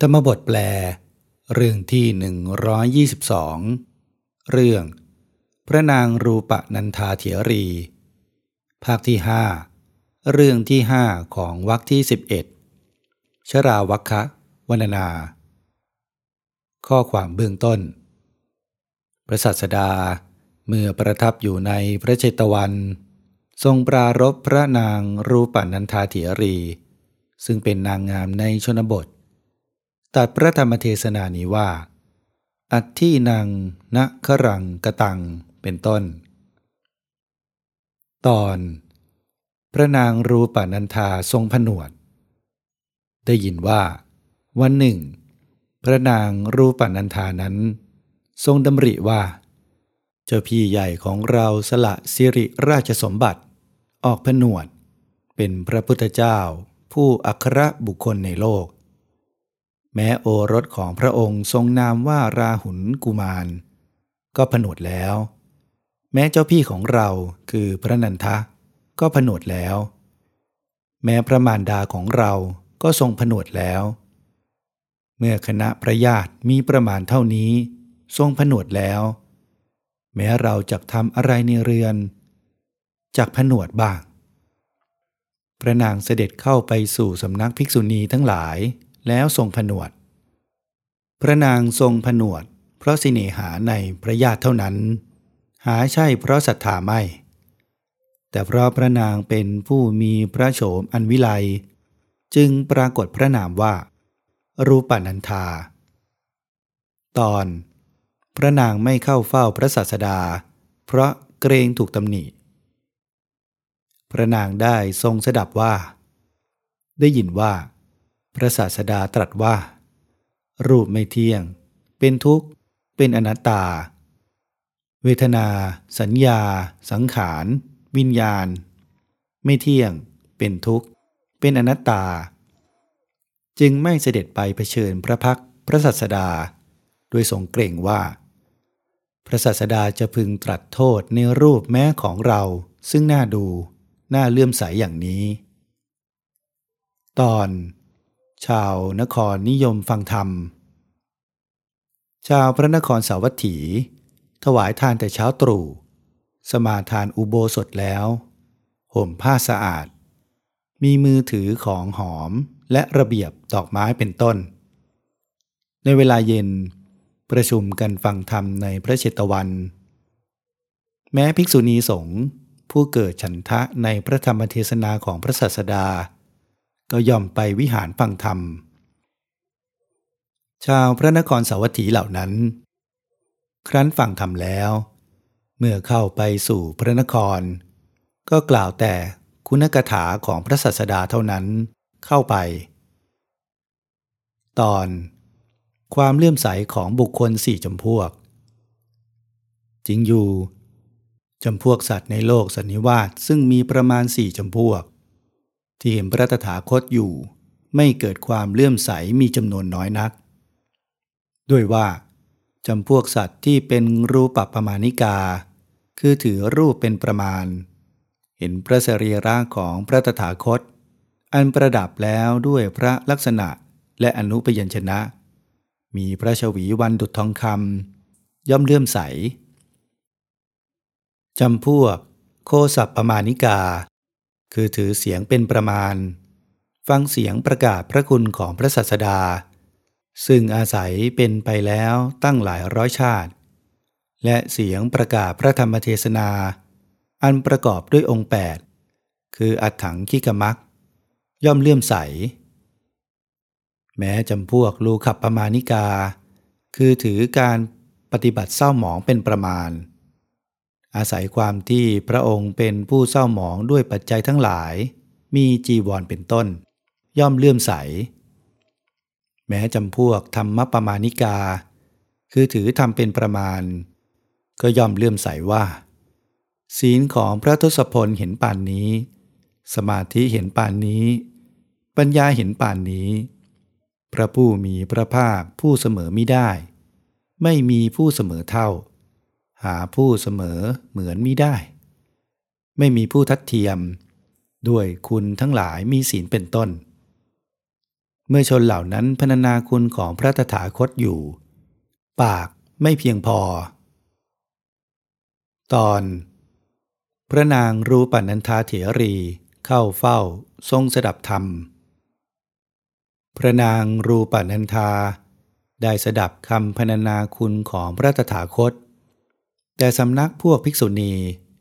ธรรมบทแปล เรื่องที่ 122 เรื่อง พระนางรูปนันทาเถรี ภาคที่ห้าเรื่องที่ห้าของวรรคที่ 11 ชราวัคคะวนนา ข้อความเบื้องต้น พระสัสดาเมื่อประทับอยู่ในพระเจตวัน ทรงปรารบพระนางรูปนันทาเถรี ซึ่งเป็นนางงามในชนบท ตัดพระธรรมเทศนานี้ว่า อัตที่นางณครังกตังเป็นต้น ตอน พระนางรูปนันทาทรงผนวด ได้ยินว่า วันหนึ่ง พระนางรูปนันทานั้น ทรงดำริว่า เจ้าพี่ใหญ่ของเราสละสิริราชสมบัติ ออกผนวด เป็นพระพุทธเจ้าผู้อัครบุคคลในโลก แม้โอรสของพระองค์ทรงนามว่าราหุลกุมาร ก็ผนวดแล้ว แม้เจ้าพี่ของเราคือพระนันทะ ก็ผนวดแล้ว แม้พระมารดาของเราก็ทรงผนวดแล้ว เมื่อคณะพระญาติมีประมาณเท่านี้ ทรงผนวดแล้ว แม้เราจะทำอะไรในเรือนจักผนวดบ้าง พระนางเสด็จเข้าไปสู่สำนักภิกษุณีทั้งหลาย แล้วทรงผนวด พระนางทรงผนวด เพราะสิเนหาในพระญาติเท่านั้น หาใช่เพราะศรัทธาไม่ แต่เพราะพระนางเป็นผู้มีพระโฉมอันวิไล จึงปรากฏพระนามว่า รูปนันธา ตอน พระนางไม่เข้าเฝ้าพระศาสดา เพราะเกรงถูกตำหนิพระนางได้ทรงสดับว่า ได้ยินว่า พระศาสดาตรัสว่า รูปไม่เที่ยง เป็นทุกข์ เป็นอนัตตา เวทนา สัญญา สังขาร วิญญาณ ไม่เที่ยง เป็นทุกข์ เป็นอนัตตา จึงไม่เสด็จไปเผชิญพระพักพระศาสดา โดยทรงเกรงว่า พระศาสดาจะพึงตรัสโทษในรูปแม้ของเราซึ่งน่าดู น่าเลื่อมใสยอย่างนี้ ตอน ชาวนครนิยมฟังธรรม ชาวพระนครสาวัตถี ถวายทานแต่เช้าตรู่ สมาทานอุโบสถแล้ว ห่มผ้าสะอาด มีมือถือของหอมและระเบียบดอกไม้เป็นต้น ในเวลาเย็นประชุมกันฟังธรรมในพระเชตวัน แม้ภิกษุณีสงฆ์ผู้เกิดฉันทะในพระธรรมเทศนาของพระศาสดา ก็ย่อมไปวิหารฟังธรรม ชาวพระนครสาวัตถีเหล่านั้น ครั้นฟังธรรมแล้ว เมื่อเข้าไปสู่พระนคร ก็กล่าวแต่คุณกถาของพระสัสดาเท่านั้นเข้าไป ตอนความเลื่อมใสของบุคคลสี่จำพวก จริงอยู่จำพวกสัตว์ในโลกสันนิวาสซึ่งมีประมาณสี่จำพวก ที่เห็นพระตถาคตอยู่ ไม่เกิดความเลื่อมใสมีจำนวนน้อยนัก ด้วยว่าจำพวกสัตว์ที่เป็นรูปปัปรมาณิกา คือถือรูปเป็นประมาณ เห็นพระสรีระของพระตถาคต อันประดับแล้วด้วยพระลักษณะและอนุปยัญชนะ มีพระชวีวันดุจทองคำย่อมเลื่อมใสจำพวกโคสัพปมาณิกา คือถือเสียงเป็นประมาณ ฟังเสียงประกาศพระคุณของพระสัสดา ซึ่งอาศัยเป็นไปแล้วตั้งหลายร้อยชาติ และเสียงประกาศพระธรรมเทศนา อันประกอบด้วยองค์ 8 คืออัฏฐังคิกมักย่อมเลื่อมใส แม้จำพวกลูขับประมาณิกา คือถือการปฏิบัติเศร้าหมองเป็นประมาณ อาศัยความที่พระองค์เป็นผู้เศร้าหมองด้วยปัจจัยทั้งหลาย มีจีวรเป็นต้น ย่อมเลื่อมใส แม้จำพวกธรรมประมาณิกา คือถือทำเป็นประมาณ ก็ย่อมเลื่อมใสว่า ศีลของพระทศพลเห็นป่านนี้ สมาธิเห็นป่านนี้ ปัญญาเห็นป่านนี้ พระผู้มีพระภาคผู้เสมอไม่ได้ ไม่มีผู้เสมอเท่า หาผู้เสมอเหมือนมิได้ ไม่มีผู้ทัดเทียม ด้วยคุณทั้งหลายมีศีลเป็นต้น เมื่อชนเหล่านั้นพรรณนาคุณของพระตถาคตอยู่ ปากไม่เพียงพอ ตอน พระนางรูปนันทาเถรีเข้าเฝ้าทรงสดับธรรม พระนางรูปนันทาได้สดับคำพรรณนาคุณของพระตถาคต แต่สำนักพวกภิกษุณี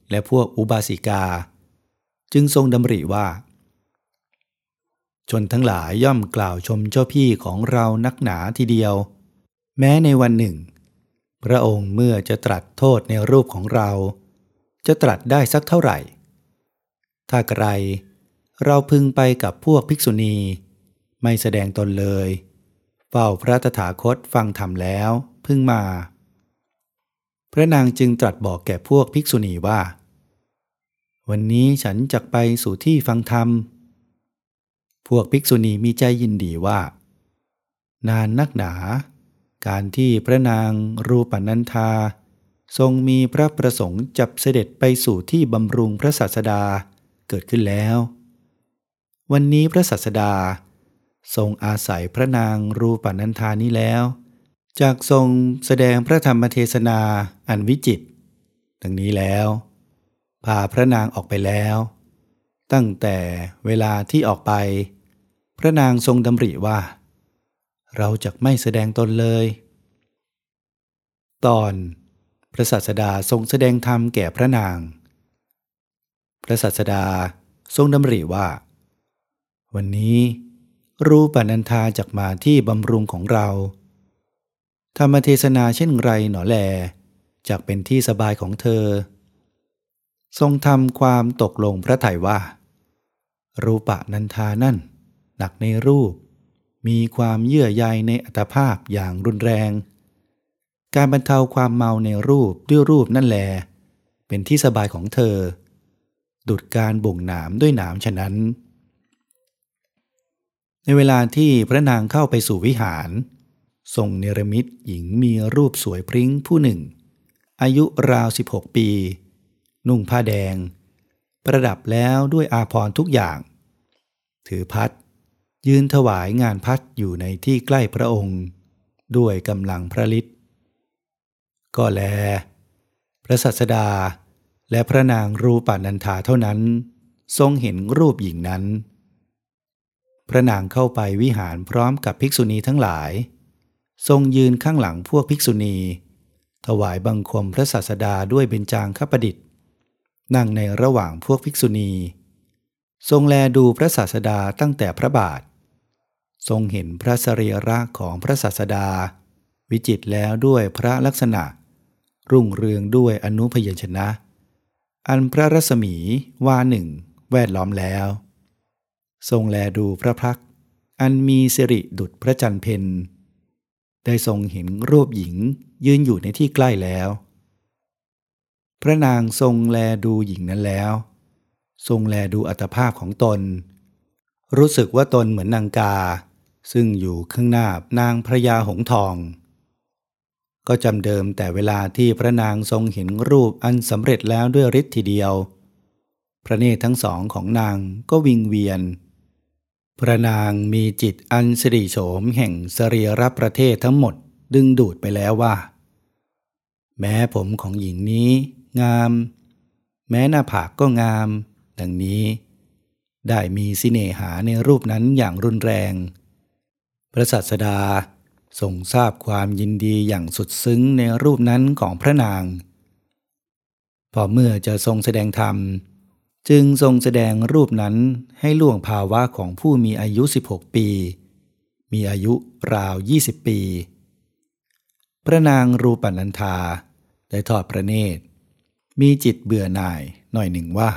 และพวกอุบาสิกา จึงทรงดำริว่า ชนทั้งหลายย่อมกล่าวชมเจ้าพี่ของเรานักหนาทีเดียว แม้ในวันหนึ่ง พระองค์เมื่อจะตรัสโทษในรูปของเรา จะตรัสได้สักเท่าไหร่ ถ้าไกรเราพึงไปกับพวกภิกษุณี ไม่แสดงตนเลย เฝ้าพระตถาคตฟังธรรมแล้ว พึ่งมา พระนางจึงตรัสบอกแก่พวกภิกษุณีว่า วันนี้ฉันจะไปสู่ที่ฟังธรรม พวกภิกษุณีมีใจยินดีว่า นานนักหนา การที่พระนางรูปนันธา ทรงมีพระประสงค์จับเสด็จไปสู่ที่บำรุงพระศาสดาเกิดขึ้นแล้ว วันนี้พระศาสดาทรงอาศัยพระนางรูปนันทานี้แล้ว จากทรงแสดงพระธรรมเทศนาอันวิจิตดังนี้แล้ว พาพระนางออกไปแล้ว ตั้งแต่เวลาที่ออกไป พระนางทรงดำริว่า เราจะไม่แสดงตนเลย ตอนพระสัสดาทรงแสดงธรรมแก่พระนาง พระสัสดาทรงดำริว่า วันนี้ รูปนันทาจากมาที่บำรุงของเรา ธรรมเทศนาเช่นไรหนอแลจากเป็นที่สบายของเธอ ทรงทำความตกลงพระไถ่ว่า รูปะนันทานั่น หนักในรูป มีความเยื่อใยในอัตภาพอย่างรุนแรง การบรรเทาความเมาในรูปด้วยรูปนั่นแล เป็นที่สบายของเธอ ดุดการบ่งหนามด้วยหนามฉะนั้น ในเวลาที่พระนางเข้าไปสู่วิหาร ทรงเนรมิตหญิงมีรูปสวยพริ้งผู้หนึ่ง อายุราว 16 ปี นุ่งผ้าแดง ประดับแล้วด้วยอาภรณ์ทุกอย่าง ถือพัด ยืนถวายงานพัดอยู่ในที่ใกล้พระองค์ ด้วยกำลังพระฤทธิ์ก็แล พระสัสดาและพระนางรูปานันธาเท่านั้น ทรงเห็นรูปหญิงนั้น พระนางเข้าไปวิหารพร้อมกับภิกษุณีทั้งหลาย ทรงยืนข้างหลังพวกภิกษุณี ถวายบังคมพระศาสดาด้วยเบญจางคประดิษฐ์ นั่งในระหว่างพวกภิกษุณี ทรงแลดูพระศาสดาตั้งแต่พระบาท ทรงเห็นพระสรีระของพระศาสดา วิจิตแล้วด้วยพระลักษณะ รุ่งเรืองด้วยอนุพยัญชนะ อันพระรัศมีวาหนึ่งแวดล้อมแล้ว ทรงแลดูพระพัก อันมีสิริดุจพระจันทร์เพน ได้ทรงเห็นรูปหญิงยืนอยู่ในที่ใกล้แล้ว พระนางทรงแลดูหญิงนั้นแล้ว ทรงแลดูอัตภาพของตน รู้สึกว่าตนเหมือนนางกา ซึ่งอยู่ข้างหน้านางพระยาหงทอง ก็จำเดิมแต่เวลาที่พระนางทรงเห็นรูปอันสำเร็จแล้วด้วยฤทธิ์ทีเดียว พระเนตรทั้งสองของนางก็วิงเวียน พระนางมีจิตอันสิริโฉมแห่งสรีรประเทศทั้งหมดดึงดูดไปแล้วว่า แม้ผมของหญิงนี้งาม แม้หน้าผากก็งาม ดังนี้ ได้มีสิเนหาในรูปนั้นอย่างรุนแรง พระสัสดาทรงทราบความยินดีอย่างสุดซึ้งในรูปนั้นของพระนาง พอเมื่อจะทรงแสดงธรรม จึงทรงแสดงรูปนั้นให้ล่วงภาวะของผู้มีอายุ 16 ปี มีอายุราว 20 ปี พระนางรูปันันธาได้ทอดพระเนตร มีจิตเบื่อหน่ายหน่อยหนึ่งว่า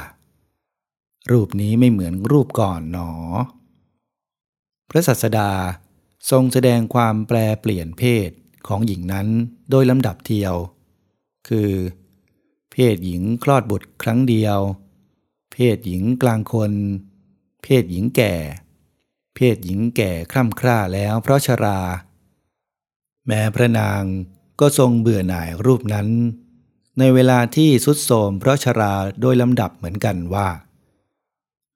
รูปนี้ไม่เหมือนรูปก่อนหนอ พระสัสดาทรงแสดงความแปลเปลี่ยนเพศของหญิงนั้นโดยลำดับเทียว คือ เพศหญิงคลอดบุตรครั้งเดียว เพศหญิงกลางคน เพศหญิงแก่ เพศหญิงแก่คร่ำคร่าแล้วเพราะชรา แม้พระนางก็ทรงเบื่อหน่ายรูปนั้น ในเวลาที่สุดโทมเพราะชราโดยลำดับเหมือนกันว่า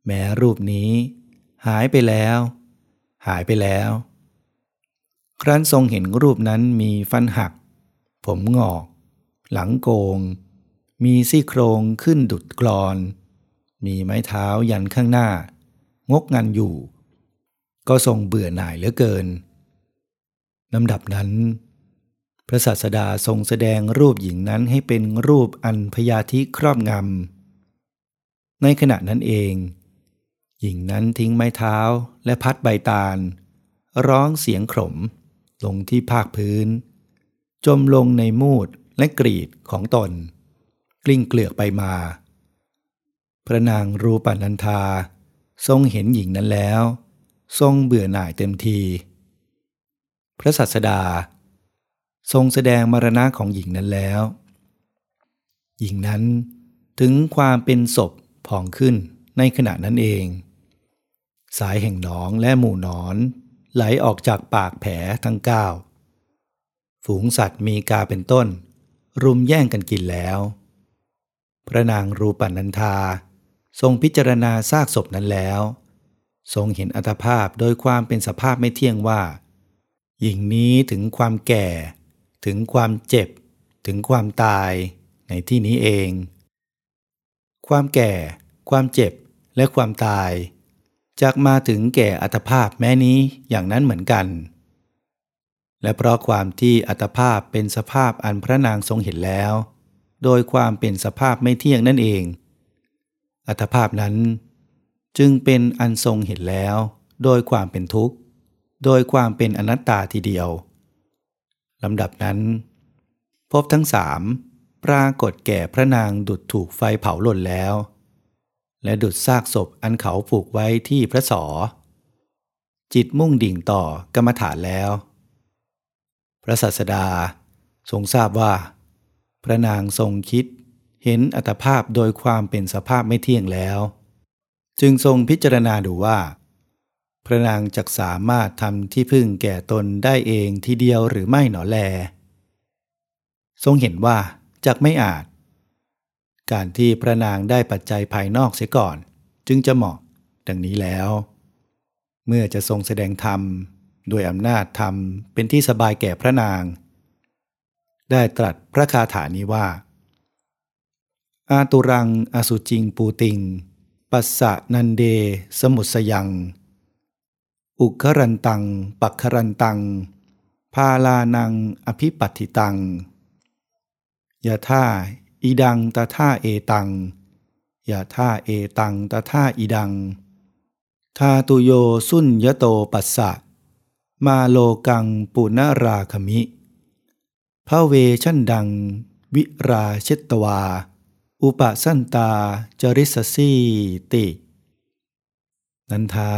แม้รูปนี้ หายไปแล้ว หายไปแล้ว ครั้นทรงเห็นรูปนั้นมีฟันหัก ผมงอก หลังโกง มีซี่โครงขึ้นดุดกรอน มีไม้เท้ายันข้างหน้า งกงันอยู่ ก็ทรงเบื่อหน่ายเหลือเกินลำดับนั้น พระศาสดาทรงแสดงรูปหญิงนั้นให้เป็นรูปอันพยาธิครอบงำในขณะนั้นเอง หญิงนั้นทิ้งไม้เท้าและพัดใบตาล ร้องเสียงขมลงที่ภาคพื้น จมลงในมูดและกรีดของตน กลิ้งเกลือกไปมา พระนางรูปันันธา ทรงเห็นหญิงนั้นแล้ว ทรงเบื่อหน่ายเต็มที พระสัสดา ทรงแสดงมรณะของหญิงนั้นแล้ว หญิงนั้นถึงความเป็นศพผ่องขึ้นในขณะนั้นเอง สายแห่งหนองและหมู่นอน ไหลออกจากปากแผลทั้งเก้าฝูงสัตว์มีกาเป็นต้น รุมแย่งกันกินแล้ว พระนางรูปันันธา ทรงพิจารณาซากศพนั้นแล้ว ทรงเห็นอัตภาพโดยความเป็นสภาพไม่เที่ยงว่า หญิงนี้ถึงความแก่ ถึงความเจ็บ ถึงความตายในที่นี้เอง ความแก่ ความเจ็บและความตายจากมาถึงแก่อัตภาพแม้นี้อย่างนั้นเหมือนกัน และเพราะความที่อัตภาพเป็นสภาพอันพระนางทรงเห็นแล้ว โดยความเป็นสภาพไม่เที่ยงนั่นเอง อัตภาพนั้น จึงเป็นอันทรงเห็นแล้ว โดยความเป็นทุกข์ โดยความเป็นอนัตตาทีเดียวลำดับนั้น พบทั้งสามปรากฏแก่พระนางดุดถูกไฟเผาหล่นแล้ว และดุดซากศพอันเขาผูกไว้ที่พระสอ จิตมุ่งดิ่งต่อกรรมฐานแล้ว พระสัสดาทรงทราบว่า พระนางทรงคิด เห็นอัตภาพโดยความเป็นสภาพไม่เที่ยงแล้ว จึงทรงพิจารณาดูว่า พระนางจักสามารถทำที่พึ่งแก่ตนได้เองทีเดียวหรือไม่หนอแล ทรงเห็นว่าจักไม่อาจ การที่พระนางได้ปัจจัยภายนอกเสียก่อน จึงจะเหมาะดังนี้แล้ว เมื่อจะทรงแสดงธรรมด้วยอำนาจธรรมเป็นที่สบายแก่พระนาง ได้ตรัสพระคาถานี้ว่า อาตุรังอสุจิงปูติง ปัสสะนันเด สมุสยัง อุครันตัง ปักครันตัง พาลานังอภิปัติตังยะท่าอีดังตาท่าเอตังยะท่าเอตังตาท่าอีดัง ทาตุโยสุนยโตปัสสะ มาโลกังปุณราคมิพระเวชันดัง วิราเชตวา อุปสันตาจริสสีติ นันทา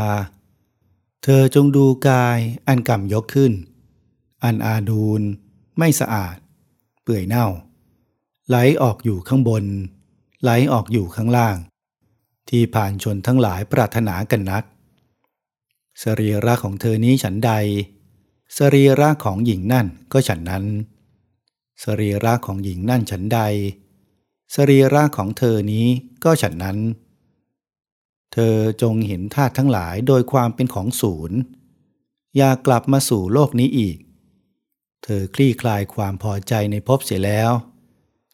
เธอจงดูกายอันกำยกขึ้น อันอาดูลไม่สะอาด เปื่อยเน่า ไหลออกอยู่ข้างบน ไหลออกอยู่ข้างล่าง ที่ผ่านชนทั้งหลายปรารถนากันนัก สรีระของเธอนี้ฉันใด สรีระของหญิงนั่นก็ฉันนั้น สรีระของหญิงนั่นฉันใด สรีระของเธอนี้ก็ฉันนั้น เธอจงเห็นธาตุทั้งหลายโดยความเป็นของศูนย์ อย่ากลับมาสู่โลกนี้อีก เธอคลี่คลายความพอใจในภพเสียแล้ว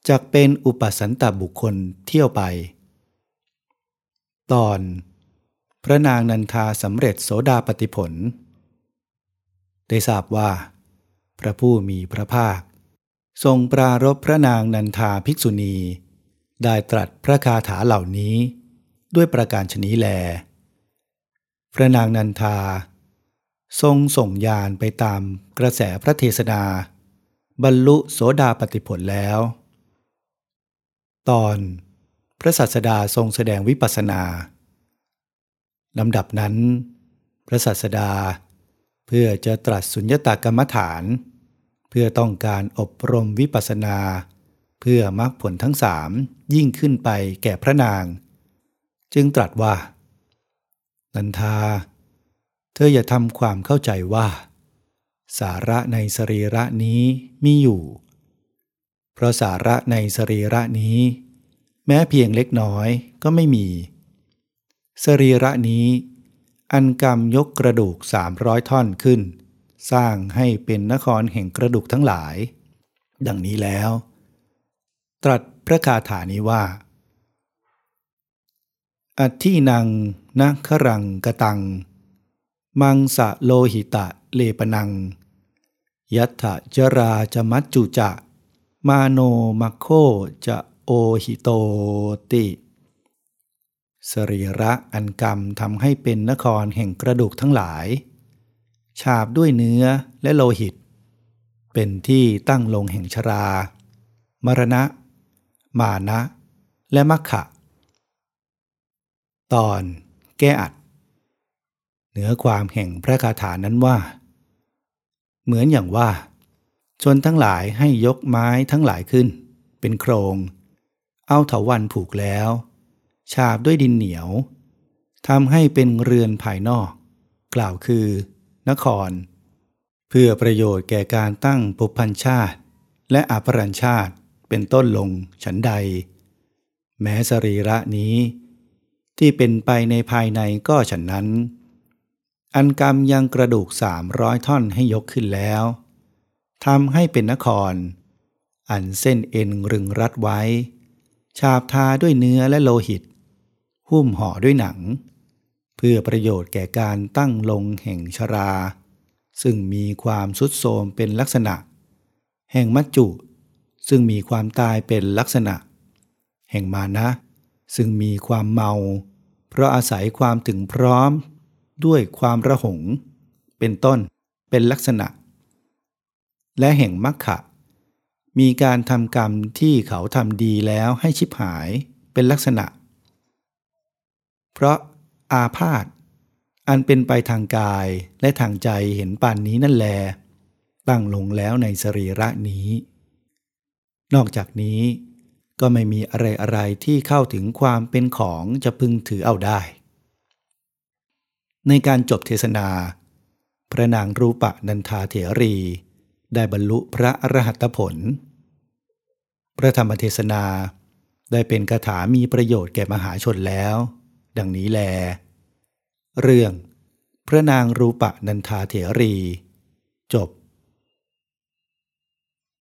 จะเป็นอุปสันตบุคคลเที่ยวไป ตอน พระนางนันทาสำเร็จโสดาปติผล ได้ทราบว่า พระผู้มีพระภาค ทรงปรารบพระนางนันทาภิกษุณี ได้ตรัสพระคาถาเหล่านี้ด้วยประการชนีแล พระนางนันทา ทรงส่งยานไปตามกระแสพระเทศนา บรรลุโสดาปติผลแล้ว ตอนพระสัสดาทรงแสดงวิปัสนาลำดับนั้น พระสัสดาเพื่อจะตรัสสุญญตากรรมฐาน เพื่อต้องการอบรมวิปัสนา พื่อมรรคผลทั้งสามยิ่งขึ้นไปแก่พระนาง จึงตรัสว่า นันทา เธออย่าทำความเข้าใจว่า สาระในสรีระนี้มีอยู่ เพราะสาระในสรีระนี้ แม้เพียงเล็กน้อยก็ไม่มี สรีระนี้ อันกรรมยกกระดูกสามร้อยท่อนขึ้น สร้างให้เป็นนครแห่งกระดูกทั้งหลาย ดังนี้แล้ว ตรัสพระคาถานี้ว่าอัที่นังนัครังกตัง มังสะโลหิตะเลปนัง ยัตถจราจะมัจจุจะ มาโนมัคโคจะโอหิโตติ สรีระอันกรรมทำให้เป็นนครแห่งกระดูกทั้งหลาย ฉาบด้วยเนื้อและโลหิต เป็นที่ตั้งลงแห่งชรา มรณะ มานะ และมัคคะตอนแก้อัด เหนือความแห่งพระคาถานั้นว่า เหมือนอย่างว่า ชนทั้งหลายให้ยกไม้ทั้งหลายขึ้น เป็นโครง เอาเถาวันผูกแล้ว ฉาบด้วยดินเหนียวทำให้เป็นเรือนภายนอก กล่าวคือ นคร เพื่อประโยชน์แก่การตั้งปุพันชาติ และอภรัญชาติ เป็นต้นลงฉันใด แม้สรีระนี้ ที่เป็นไปในภายในก็ฉันนั้น อันกรรมยังกระดูกสามร้อยท่อนให้ยกขึ้นแล้วทำให้เป็นนคร อันเส้นเอ็นรึงรัดไว้ ฉาบทาด้วยเนื้อและโลหิต หุ้มห่อด้วยหนัง เพื่อประโยชน์แก่การตั้งลงแห่งชรา ซึ่งมีความสุดโทมเป็นลักษณะ แห่งมัจจุ ซึ่งมีความตายเป็นลักษณะ แห่งมานะ ซึ่งมีความเมา เพราะอาศัยความถึงพร้อม ด้วยความระหง เป็นต้นเป็นลักษณะ และแห่งมัคคะมีการทำกรรมที่เขาทำดีแล้วให้ชิบหายเป็นลักษณะ เพราะอาพาธอันเป็นไปทางกายและทางใจเห็นปานนี้นั่นแล ตั้งลงแล้วในสรีระนี้ นอกจากนี้ก็ไม่มีอะไรอะไรที่เข้าถึงความเป็นของจะพึงถือเอาได้ ในการจบเทศนา พระนางรูปะนันทาเถรี ได้บรรลุพระอรหัตผล พระธรรมเทศนาได้เป็นคาถามีประโยชน์แก่มหาชนแล้ว ดังนี้แล เรื่อง พระนางรูปะนันทาเถรี จบ